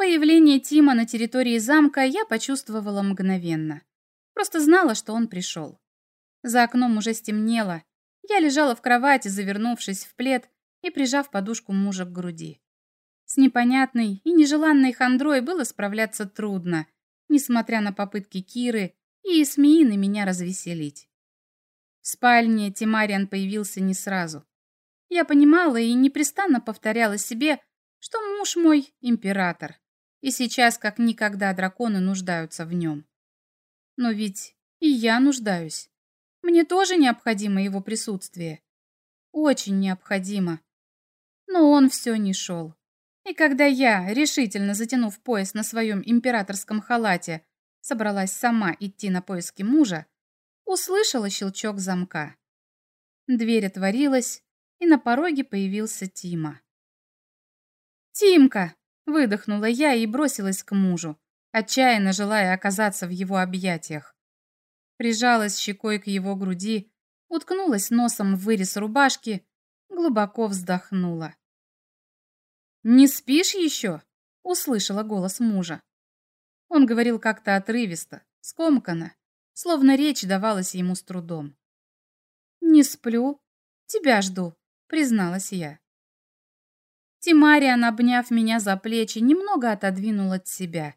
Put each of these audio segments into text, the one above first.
Появление Тима на территории замка я почувствовала мгновенно. Просто знала, что он пришел. За окном уже стемнело. Я лежала в кровати, завернувшись в плед и прижав подушку мужа к груди. С непонятной и нежеланной хандрой было справляться трудно, несмотря на попытки Киры и Исмеины меня развеселить. В спальне Тимариан появился не сразу. Я понимала и непрестанно повторяла себе, что муж мой — император, и сейчас как никогда драконы нуждаются в нем. Но ведь и я нуждаюсь. Мне тоже необходимо его присутствие. Очень необходимо. Но он все не шел. И когда я, решительно затянув пояс на своем императорском халате, собралась сама идти на поиски мужа, услышала щелчок замка. Дверь отворилась, и на пороге появился Тима. «Тимка!» — выдохнула я и бросилась к мужу, отчаянно желая оказаться в его объятиях. Прижалась щекой к его груди, уткнулась носом в вырез рубашки, глубоко вздохнула. «Не спишь еще?» — услышала голос мужа. Он говорил как-то отрывисто, скомканно, словно речь давалась ему с трудом. «Не сплю, тебя жду», — призналась я. Тимариан, обняв меня за плечи, немного отодвинул от себя.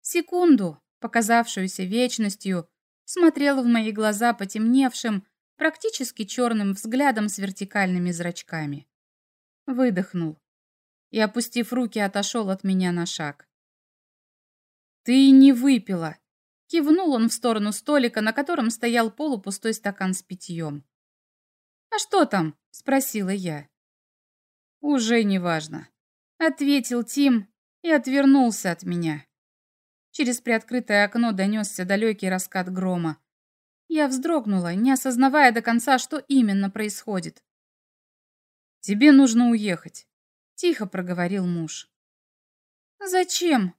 Секунду, показавшуюся вечностью, смотрел в мои глаза потемневшим, практически черным взглядом с вертикальными зрачками. Выдохнул и, опустив руки, отошел от меня на шаг. «Ты не выпила!» Кивнул он в сторону столика, на котором стоял полупустой стакан с питьем. «А что там?» — спросила я. «Уже не важно», — ответил Тим и отвернулся от меня. Через приоткрытое окно донесся далекий раскат грома. Я вздрогнула, не осознавая до конца, что именно происходит. «Тебе нужно уехать», — тихо проговорил муж. «Зачем?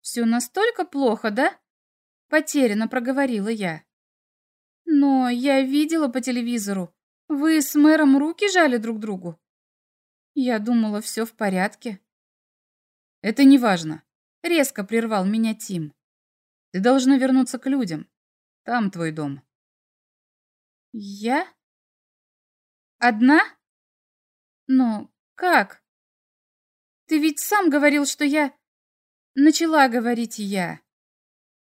Все настолько плохо, да?» Потерянно проговорила я. Но я видела по телевизору. Вы с мэром руки жали друг другу. Я думала, все в порядке. Это не важно. Резко прервал меня Тим. Ты должна вернуться к людям. Там твой дом. Я? Одна? Но как? Ты ведь сам говорил, что я... Начала говорить я.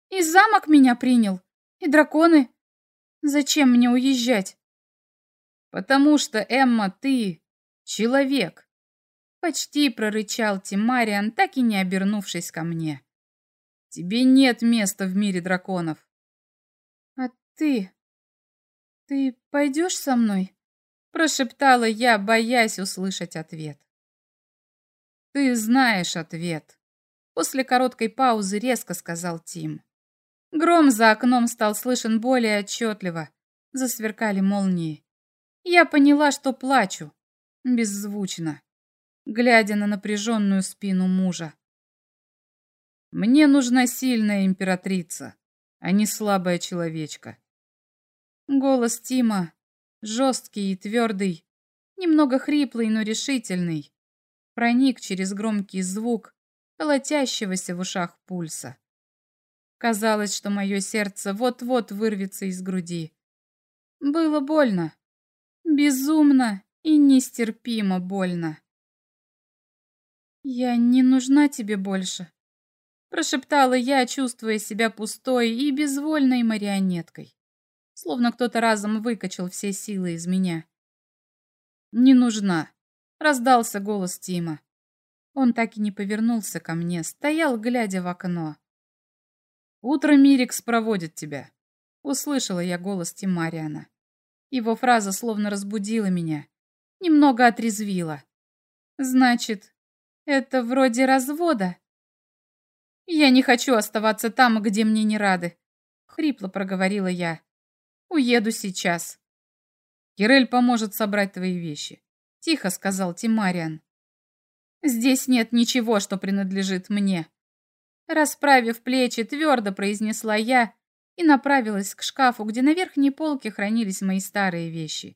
И замок меня принял, и драконы. Зачем мне уезжать? Потому что, Эмма, ты человек. Почти прорычал Тимариан, так и не обернувшись ко мне. Тебе нет места в мире драконов. А ты... Ты пойдешь со мной? Прошептала я, боясь услышать ответ. Ты знаешь ответ. После короткой паузы резко сказал Тим. Гром за окном стал слышен более отчетливо. Засверкали молнии. Я поняла, что плачу. Беззвучно. Глядя на напряженную спину мужа. Мне нужна сильная императрица, а не слабая человечка. Голос Тима, жесткий и твердый, немного хриплый, но решительный, проник через громкий звук колотящегося в ушах пульса. Казалось, что мое сердце вот-вот вырвется из груди. Было больно. Безумно и нестерпимо больно. «Я не нужна тебе больше», — прошептала я, чувствуя себя пустой и безвольной марионеткой. Словно кто-то разом выкачал все силы из меня. «Не нужна», — раздался голос Тима. Он так и не повернулся ко мне, стоял, глядя в окно. «Утро Мирикс проводит тебя», — услышала я голос Тимариана. Его фраза словно разбудила меня, немного отрезвила. «Значит, это вроде развода?» «Я не хочу оставаться там, где мне не рады», — хрипло проговорила я. «Уеду сейчас». «Кирель поможет собрать твои вещи», — тихо сказал Тимариан. «Здесь нет ничего, что принадлежит мне», Расправив плечи, твердо произнесла я и направилась к шкафу, где на верхней полке хранились мои старые вещи.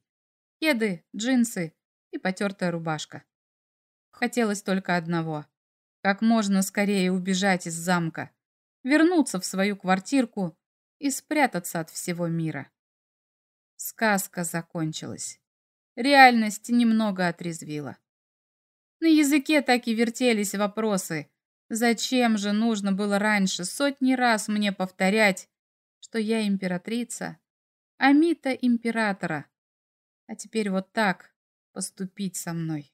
Кеды, джинсы и потертая рубашка. Хотелось только одного — Как можно скорее убежать из замка, вернуться в свою квартирку и спрятаться от всего мира. Сказка закончилась. Реальность немного отрезвила. На языке так и вертелись вопросы. Зачем же нужно было раньше сотни раз мне повторять, что я императрица, а Мита императора, а теперь вот так поступить со мной?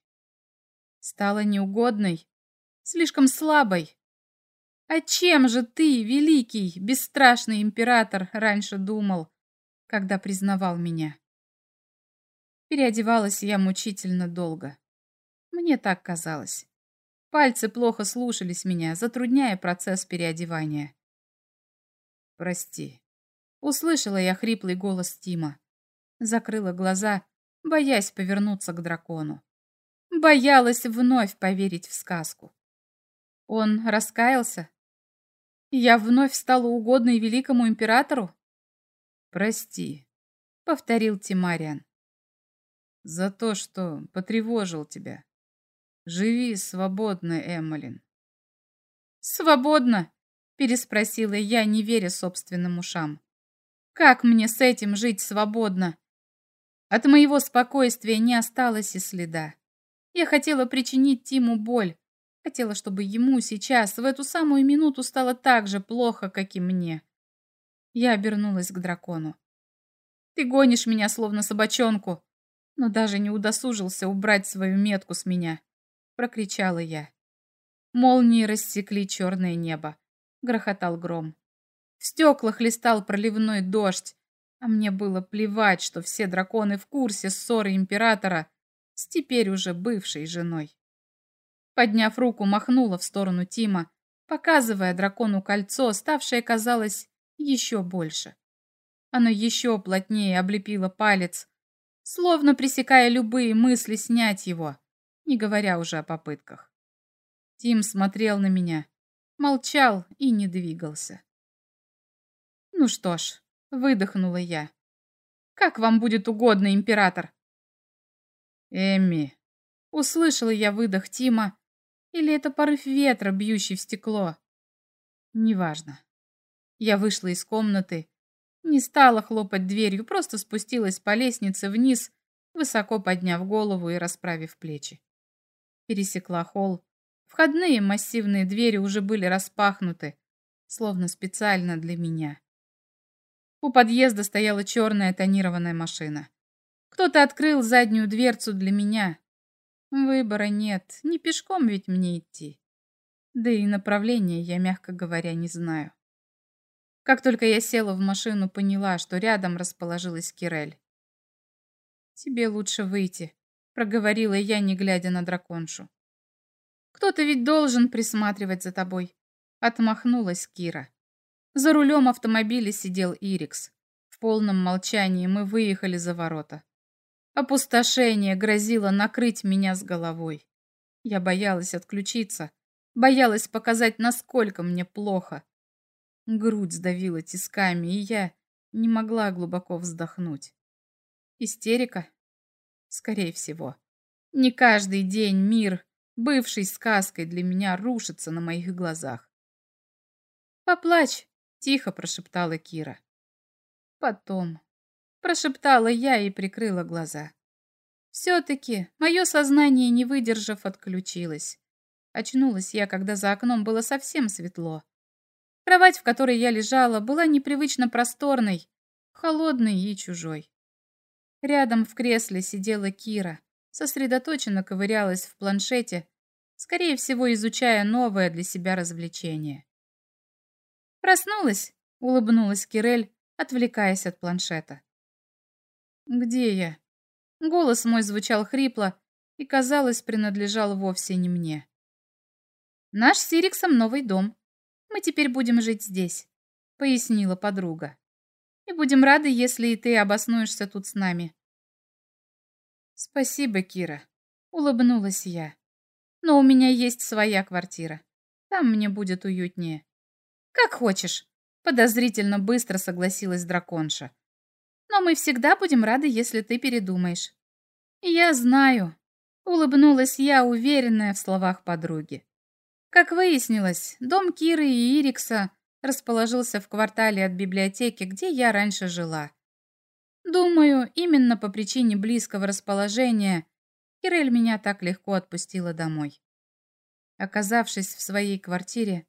Стала неугодной, слишком слабой. А чем же ты, великий, бесстрашный император, раньше думал, когда признавал меня? Переодевалась я мучительно долго. Мне так казалось. Пальцы плохо слушались меня, затрудняя процесс переодевания. «Прости», — услышала я хриплый голос Тима. Закрыла глаза, боясь повернуться к дракону. Боялась вновь поверить в сказку. Он раскаялся? Я вновь стала угодной великому императору? «Прости», — повторил Тимариан за то, что потревожил тебя. Живи свободно, Эммалин. Свободно? Переспросила я, не веря собственным ушам. Как мне с этим жить свободно? От моего спокойствия не осталось и следа. Я хотела причинить Тиму боль. Хотела, чтобы ему сейчас, в эту самую минуту, стало так же плохо, как и мне. Я обернулась к дракону. «Ты гонишь меня, словно собачонку но даже не удосужился убрать свою метку с меня. Прокричала я. Молнии рассекли черное небо. Грохотал гром. В стеклах листал проливной дождь, а мне было плевать, что все драконы в курсе ссоры императора с теперь уже бывшей женой. Подняв руку, махнула в сторону Тима, показывая дракону кольцо, ставшее, казалось, еще больше. Оно еще плотнее облепило палец, словно пресекая любые мысли снять его, не говоря уже о попытках. Тим смотрел на меня, молчал и не двигался. «Ну что ж», — выдохнула я, — «как вам будет угодно, император?» «Эмми», — услышала я выдох Тима, или это порыв ветра, бьющий в стекло. Неважно. Я вышла из комнаты не стала хлопать дверью, просто спустилась по лестнице вниз, высоко подняв голову и расправив плечи. Пересекла холл. Входные массивные двери уже были распахнуты, словно специально для меня. У подъезда стояла черная тонированная машина. Кто-то открыл заднюю дверцу для меня. Выбора нет, не пешком ведь мне идти. Да и направления я, мягко говоря, не знаю. Как только я села в машину, поняла, что рядом расположилась Кирель. «Тебе лучше выйти», — проговорила я, не глядя на драконшу. «Кто-то ведь должен присматривать за тобой», — отмахнулась Кира. За рулем автомобиля сидел Ирикс. В полном молчании мы выехали за ворота. Опустошение грозило накрыть меня с головой. Я боялась отключиться, боялась показать, насколько мне плохо. Грудь сдавила тисками, и я не могла глубоко вздохнуть. Истерика? Скорее всего. Не каждый день мир, бывший сказкой для меня, рушится на моих глазах. «Поплачь!» — тихо прошептала Кира. «Потом...» — прошептала я и прикрыла глаза. Все-таки мое сознание, не выдержав, отключилось. Очнулась я, когда за окном было совсем светло. Кровать, в которой я лежала, была непривычно просторной, холодной и чужой. Рядом в кресле сидела Кира, сосредоточенно ковырялась в планшете, скорее всего, изучая новое для себя развлечение. «Проснулась?» — улыбнулась Кирель, отвлекаясь от планшета. «Где я?» Голос мой звучал хрипло и, казалось, принадлежал вовсе не мне. «Наш с Сириксом новый дом», мы теперь будем жить здесь», — пояснила подруга. «И будем рады, если и ты обоснуешься тут с нами». «Спасибо, Кира», — улыбнулась я. «Но у меня есть своя квартира. Там мне будет уютнее». «Как хочешь», — подозрительно быстро согласилась драконша. «Но мы всегда будем рады, если ты передумаешь». «Я знаю», — улыбнулась я, уверенная в словах подруги. Как выяснилось, дом Киры и Ирикса расположился в квартале от библиотеки, где я раньше жила. Думаю, именно по причине близкого расположения Кирель меня так легко отпустила домой. Оказавшись в своей квартире,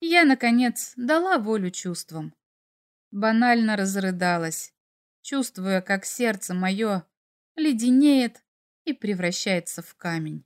я, наконец, дала волю чувствам. Банально разрыдалась, чувствуя, как сердце мое леденеет и превращается в камень.